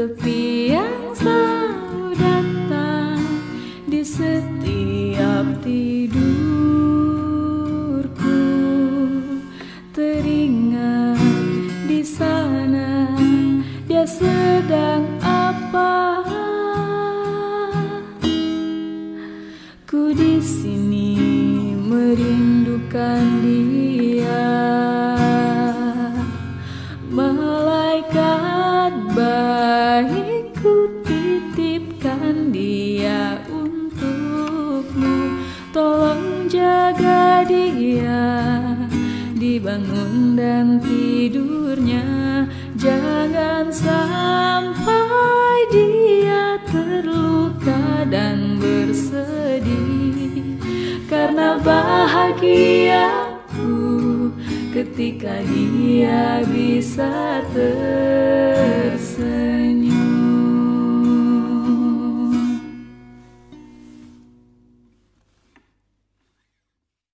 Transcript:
sepi yang selalu datang di setiap tidurku. Teringat di sana dia sedang apa? Ku di sini merindukan dia baikku titipkan dia untukmu. Tolong jaga dia dibangun dan tidurnya. Jangan sampai dia terluka dan bersedih. Karena bahagiaku ketika dia bisa ter